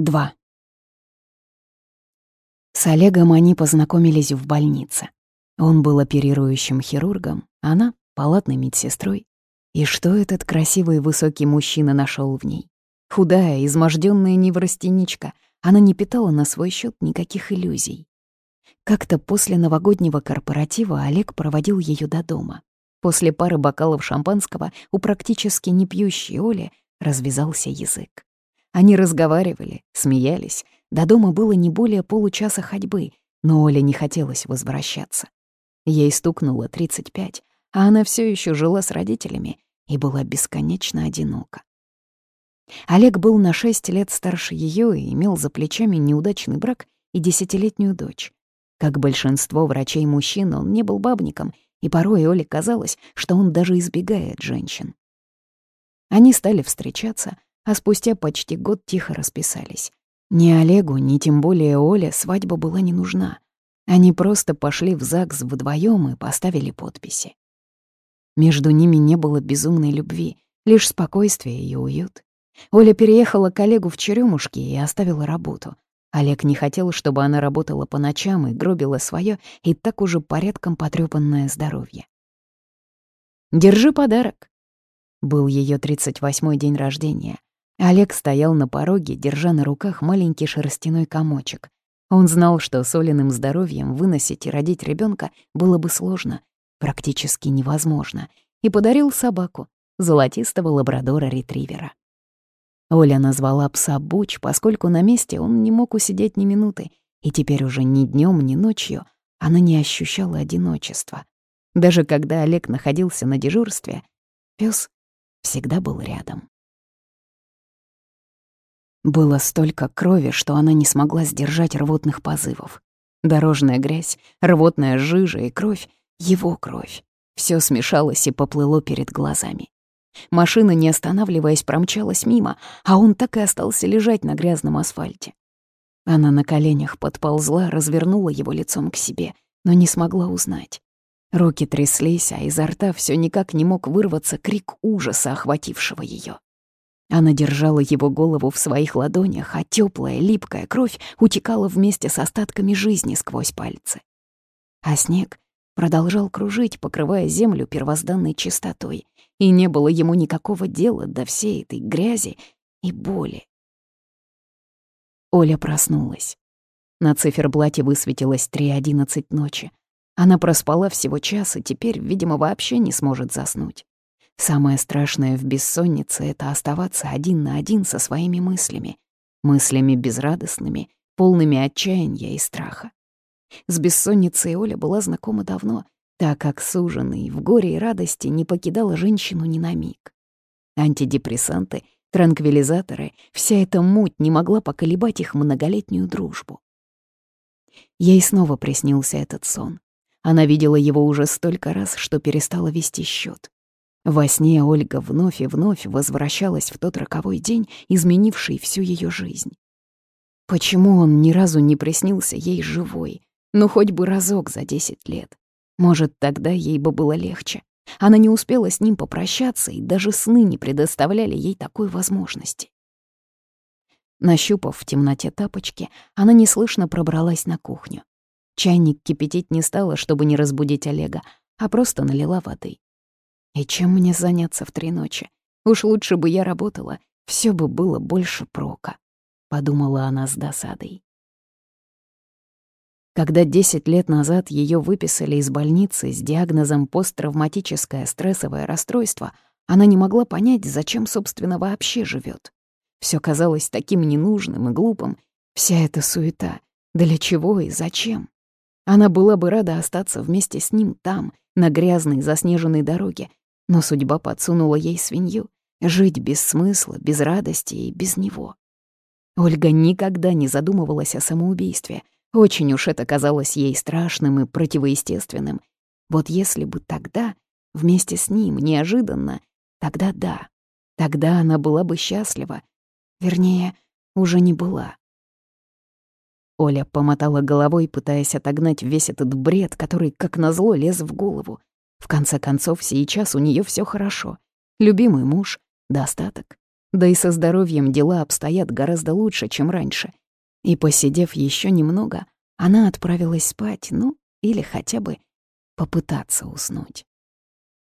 2. С Олегом они познакомились в больнице. Он был оперирующим хирургом, она — палатной медсестрой. И что этот красивый высокий мужчина нашел в ней? Худая, измождённая неврастеничка, она не питала на свой счет никаких иллюзий. Как-то после новогоднего корпоратива Олег проводил ее до дома. После пары бокалов шампанского у практически не пьющей Оли развязался язык. Они разговаривали, смеялись. До дома было не более получаса ходьбы, но Оля не хотелось возвращаться. Ей стукнуло 35, а она все еще жила с родителями и была бесконечно одинока. Олег был на 6 лет старше ее и имел за плечами неудачный брак и десятилетнюю дочь. Как большинство врачей-мужчин, он не был бабником, и порой Оле казалось, что он даже избегает женщин. Они стали встречаться, а спустя почти год тихо расписались. Ни Олегу, ни тем более Оле свадьба была не нужна. Они просто пошли в ЗАГС вдвоем и поставили подписи. Между ними не было безумной любви, лишь спокойствие и уют. Оля переехала к Олегу в Черемушки и оставила работу. Олег не хотел, чтобы она работала по ночам и гробила свое и так уже порядком потрёпанное здоровье. «Держи подарок», был ее 38-й день рождения. Олег стоял на пороге, держа на руках маленький шерстяной комочек. Он знал, что с здоровьем выносить и родить ребенка было бы сложно, практически невозможно, и подарил собаку, золотистого лабрадора-ретривера. Оля назвала пса Буч, поскольку на месте он не мог усидеть ни минуты, и теперь уже ни днем, ни ночью она не ощущала одиночества. Даже когда Олег находился на дежурстве, пес всегда был рядом. Было столько крови, что она не смогла сдержать рвотных позывов. Дорожная грязь, рвотная жижа и кровь — его кровь. Все смешалось и поплыло перед глазами. Машина, не останавливаясь, промчалась мимо, а он так и остался лежать на грязном асфальте. Она на коленях подползла, развернула его лицом к себе, но не смогла узнать. Руки тряслись, а изо рта все никак не мог вырваться крик ужаса, охватившего ее. Она держала его голову в своих ладонях, а теплая, липкая кровь утекала вместе с остатками жизни сквозь пальцы. А снег продолжал кружить, покрывая землю первозданной чистотой, и не было ему никакого дела до всей этой грязи и боли. Оля проснулась. На циферблате высветилось 3.11 ночи. Она проспала всего час и теперь, видимо, вообще не сможет заснуть. Самое страшное в бессоннице — это оставаться один на один со своими мыслями. Мыслями безрадостными, полными отчаяния и страха. С бессонницей Оля была знакома давно, так как суженый в горе и радости не покидала женщину ни на миг. Антидепрессанты, транквилизаторы — вся эта муть не могла поколебать их многолетнюю дружбу. Ей снова приснился этот сон. Она видела его уже столько раз, что перестала вести счет. Во сне Ольга вновь и вновь возвращалась в тот роковой день, изменивший всю ее жизнь. Почему он ни разу не приснился ей живой? Ну, хоть бы разок за десять лет. Может, тогда ей бы было легче. Она не успела с ним попрощаться, и даже сны не предоставляли ей такой возможности. Нащупав в темноте тапочки, она неслышно пробралась на кухню. Чайник кипятить не стала, чтобы не разбудить Олега, а просто налила воды. И чем мне заняться в три ночи? Уж лучше бы я работала, все бы было больше прока, подумала она с досадой. Когда 10 лет назад ее выписали из больницы с диагнозом посттравматическое стрессовое расстройство, она не могла понять, зачем, собственно, вообще живет. Все казалось таким ненужным и глупым. Вся эта суета. Для чего и зачем? Она была бы рада остаться вместе с ним там, на грязной заснеженной дороге, но судьба подсунула ей свинью — жить без смысла, без радости и без него. Ольга никогда не задумывалась о самоубийстве. Очень уж это казалось ей страшным и противоестественным. Вот если бы тогда, вместе с ним, неожиданно, тогда да, тогда она была бы счастлива. Вернее, уже не была. Оля помотала головой, пытаясь отогнать весь этот бред, который, как назло, лез в голову. В конце концов, сейчас у нее все хорошо. Любимый муж, достаток. Да и со здоровьем дела обстоят гораздо лучше, чем раньше. И посидев еще немного, она отправилась спать, ну, или хотя бы попытаться уснуть.